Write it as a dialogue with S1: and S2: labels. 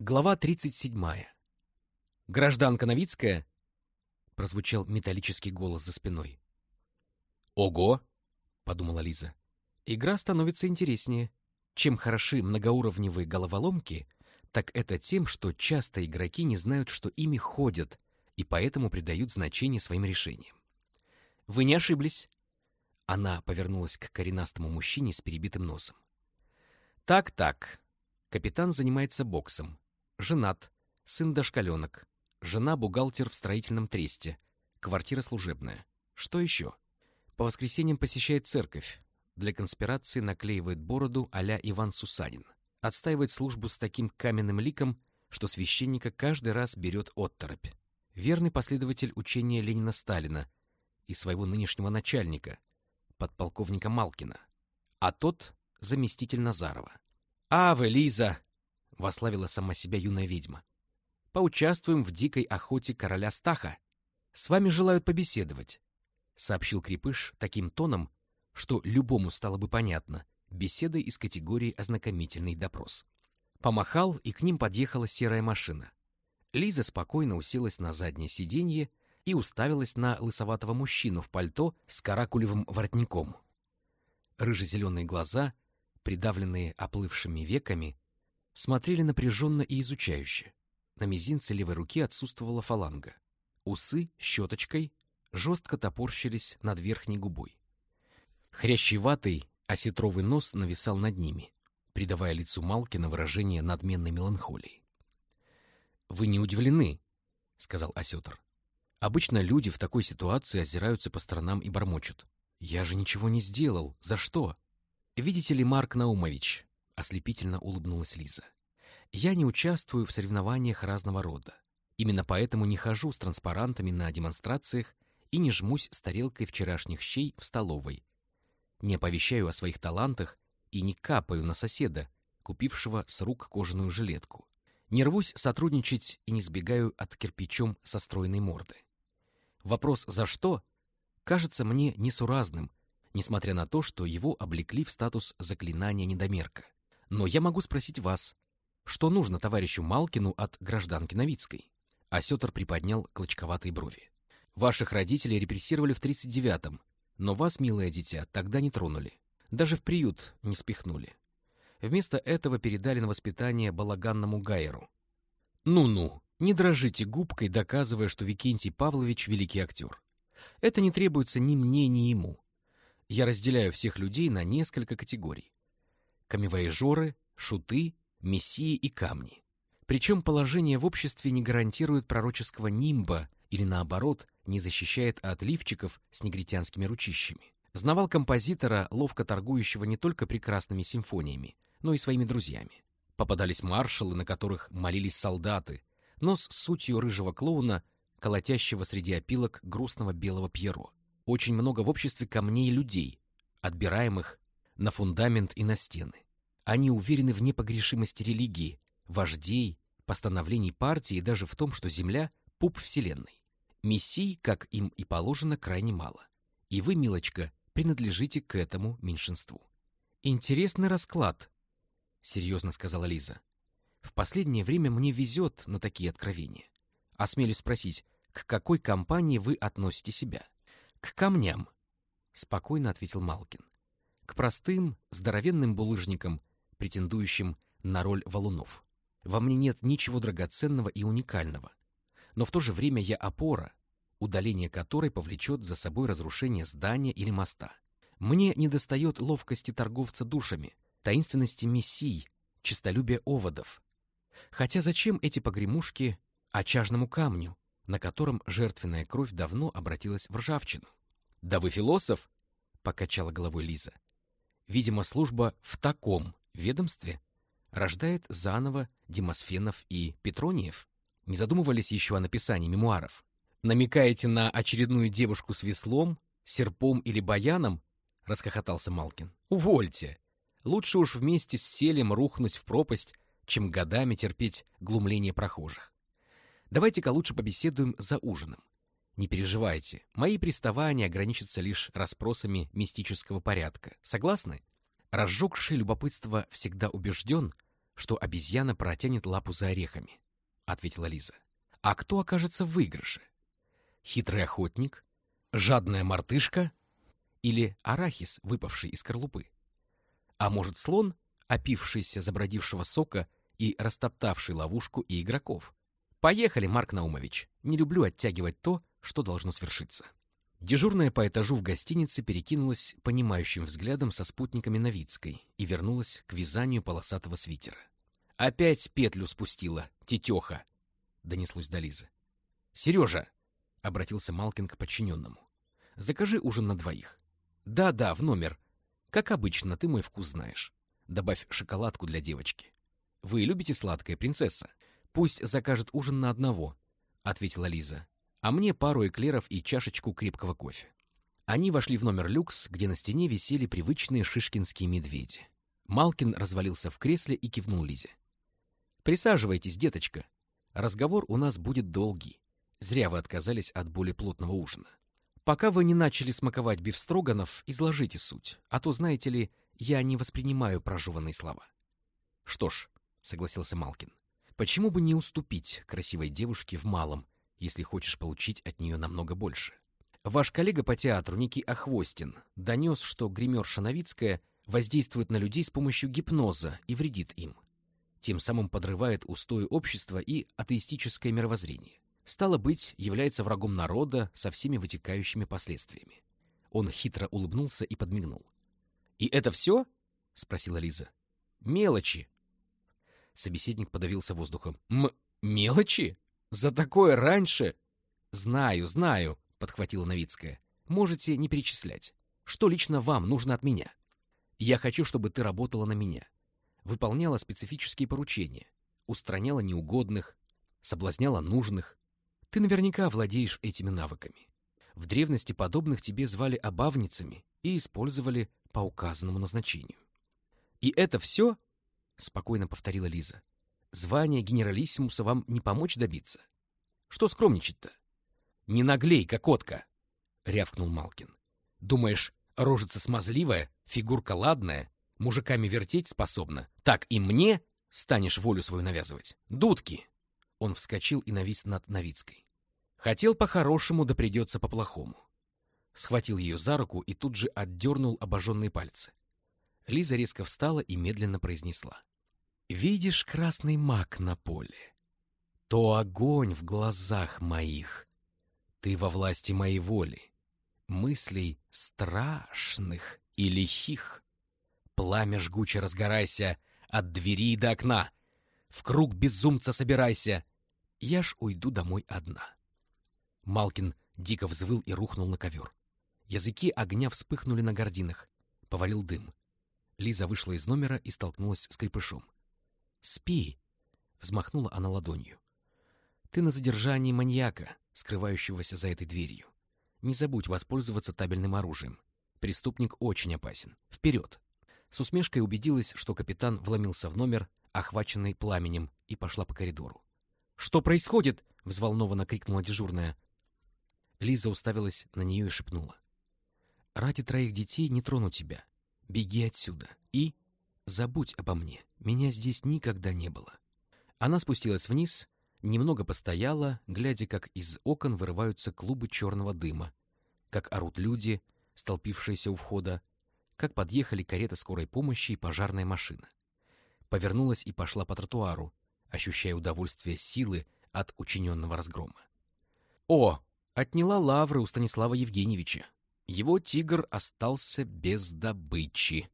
S1: Глава 37. «Гражданка Новицкая?» — прозвучал металлический голос за спиной. «Ого!» — подумала Лиза. «Игра становится интереснее. Чем хороши многоуровневые головоломки, так это тем, что часто игроки не знают, что ими ходят, и поэтому придают значение своим решениям. Вы не ошиблись». Она повернулась к коренастому мужчине с перебитым носом. «Так-так. Капитан занимается боксом Женат, сын дошкаленок. Жена бухгалтер в строительном тресте. Квартира служебная. Что еще? По воскресеньям посещает церковь. Для конспирации наклеивает бороду а-ля Иван Сусанин. Отстаивает службу с таким каменным ликом, что священника каждый раз берет отторопь. Верный последователь учения Ленина-Сталина и своего нынешнего начальника, подполковника Малкина. А тот — заместитель Назарова. «Аве, Лиза!» — вославила сама себя юная ведьма. «Поучаствуем в дикой охоте короля Стаха. С вами желают побеседовать», — сообщил Крепыш таким тоном, что любому стало бы понятно, беседой из категории «ознакомительный допрос». Помахал, и к ним подъехала серая машина. Лиза спокойно уселась на заднее сиденье и уставилась на лысоватого мужчину в пальто с каракулевым воротником. Рыже-зеленые глаза, придавленные оплывшими веками, смотрели напряженно и изучающе. На мизинце левой руки отсутствовала фаланга. Усы щеточкой жестко топорщились над верхней губой. Хрящеватый, осетровый нос нависал над ними, придавая лицу Малкина выражение надменной меланхолии. «Вы не удивлены», — сказал осетр. «Обычно люди в такой ситуации озираются по сторонам и бормочут. Я же ничего не сделал. За что?» «Видите ли, Марк Наумович, — ослепительно улыбнулась Лиза. «Я не участвую в соревнованиях разного рода. Именно поэтому не хожу с транспарантами на демонстрациях и не жмусь с тарелкой вчерашних щей в столовой. Не оповещаю о своих талантах и не капаю на соседа, купившего с рук кожаную жилетку. Не рвусь сотрудничать и не сбегаю от кирпичом со стройной морды. Вопрос «за что?» кажется мне несуразным, несмотря на то, что его облекли в статус заклинания недомерка. Но я могу спросить вас, что нужно товарищу Малкину от гражданки Новицкой? Осетр приподнял клочковатые брови. Ваших родителей репрессировали в 39-м, но вас, милое дитя, тогда не тронули. Даже в приют не спихнули. Вместо этого передали на воспитание балаганному Гайеру. Ну-ну, не дрожите губкой, доказывая, что Викентий Павлович — великий актер. Это не требуется ни мне, ни ему. Я разделяю всех людей на несколько категорий камевояжеры, шуты, мессии и камни. Причем положение в обществе не гарантирует пророческого нимба или, наоборот, не защищает от лифчиков с негритянскими ручищами. Знавал композитора, ловко торгующего не только прекрасными симфониями, но и своими друзьями. Попадались маршалы, на которых молились солдаты, но с сутью рыжего клоуна, колотящего среди опилок грустного белого пьеро. Очень много в обществе камней людей, отбираемых на фундамент и на стены. Они уверены в непогрешимости религии, вождей, постановлений партии и даже в том, что Земля — пуп Вселенной. Мессий, как им и положено, крайне мало. И вы, милочка, принадлежите к этому меньшинству. «Интересный расклад», — серьезно сказала Лиза. «В последнее время мне везет на такие откровения. Осмелюсь спросить, к какой компании вы относите себя?» «К камням», — спокойно ответил Малкин к простым, здоровенным булыжникам, претендующим на роль валунов. Во мне нет ничего драгоценного и уникального, но в то же время я опора, удаление которой повлечет за собой разрушение здания или моста. Мне недостает ловкости торговца душами, таинственности мессий, честолюбия оводов. Хотя зачем эти погремушки очажному камню, на котором жертвенная кровь давно обратилась в ржавчину? — Да вы философ! — покачала головой Лиза. Видимо, служба в таком ведомстве рождает заново Демосфенов и Петрониев. Не задумывались еще о написании мемуаров. Намекаете на очередную девушку с веслом, серпом или баяном? Расхохотался Малкин. Увольте! Лучше уж вместе с селем рухнуть в пропасть, чем годами терпеть глумление прохожих. Давайте-ка лучше побеседуем за ужином. Не переживайте, мои приставания ограничатся лишь расспросами мистического порядка. Согласны? Разжегший любопытство всегда убежден, что обезьяна протянет лапу за орехами, — ответила Лиза. А кто окажется в выигрыше? Хитрый охотник? Жадная мартышка? Или арахис, выпавший из скорлупы? А может, слон, опившийся забродившего сока и растоптавший ловушку и игроков? Поехали, Марк Наумович. Не люблю оттягивать то, что должно свершиться. Дежурная по этажу в гостинице перекинулась понимающим взглядом со спутниками Новицкой и вернулась к вязанию полосатого свитера. «Опять петлю спустила, тетеха!» — донеслось до Лизы. «Сережа!» — обратился Малкин к подчиненному. «Закажи ужин на двоих». «Да-да, в номер. Как обычно, ты мой вкус знаешь. Добавь шоколадку для девочки. Вы любите сладкое, принцесса?» «Пусть закажет ужин на одного», — ответила Лиза а мне пару эклеров и чашечку крепкого кофе. Они вошли в номер люкс, где на стене висели привычные шишкинские медведи. Малкин развалился в кресле и кивнул Лизе. «Присаживайтесь, деточка. Разговор у нас будет долгий. Зря вы отказались от более плотного ужина. Пока вы не начали смаковать бифстроганов, изложите суть, а то, знаете ли, я не воспринимаю прожеванные слова». «Что ж», — согласился Малкин, — «почему бы не уступить красивой девушке в малом, если хочешь получить от нее намного больше. Ваш коллега по театру Ники Охвостин донес, что гримерша Новицкая воздействует на людей с помощью гипноза и вредит им. Тем самым подрывает устои общества и атеистическое мировоззрение. Стало быть, является врагом народа со всеми вытекающими последствиями. Он хитро улыбнулся и подмигнул. «И это все?» — спросила Лиза. «Мелочи». Собеседник подавился воздухом. «М... мелочи?» За такое раньше... Знаю, знаю, подхватила Новицкая. Можете не перечислять. Что лично вам нужно от меня? Я хочу, чтобы ты работала на меня. Выполняла специфические поручения. Устраняла неугодных. Соблазняла нужных. Ты наверняка владеешь этими навыками. В древности подобных тебе звали обавницами и использовали по указанному назначению. «И это все?» — спокойно повторила Лиза. Звание генералиссимуса вам не помочь добиться? Что скромничать-то? Не наглей, кокотка! — рявкнул Малкин. Думаешь, рожица смазливая, фигурка ладная, мужиками вертеть способна, так и мне станешь волю свою навязывать? Дудки! Он вскочил и навис над Новицкой. Хотел по-хорошему, да придется по-плохому. Схватил ее за руку и тут же отдернул обожженные пальцы. Лиза резко встала и медленно произнесла. — Видишь красный мак на поле? То огонь в глазах моих. Ты во власти моей воли, мыслей страшных и лихих. Пламя жгуче разгорайся от двери до окна. В круг безумца собирайся. Я ж уйду домой одна. Малкин дико взвыл и рухнул на ковер. Языки огня вспыхнули на гординах. Повалил дым. Лиза вышла из номера и столкнулась с крепышом. «Спи!» — взмахнула она ладонью. «Ты на задержании маньяка, скрывающегося за этой дверью. Не забудь воспользоваться табельным оружием. Преступник очень опасен. Вперед!» С усмешкой убедилась, что капитан вломился в номер, охваченный пламенем, и пошла по коридору. «Что происходит?» — взволнованно крикнула дежурная. Лиза уставилась на нее и шепнула. «Ради троих детей не трону тебя. Беги отсюда. И забудь обо мне. Меня здесь никогда не было. Она спустилась вниз, немного постояла, глядя, как из окон вырываются клубы черного дыма, как орут люди, столпившиеся у входа, как подъехали карета скорой помощи и пожарная машина. Повернулась и пошла по тротуару, ощущая удовольствие силы от учиненного разгрома. О, отняла лавры у Станислава Евгеньевича. Его тигр остался без добычи.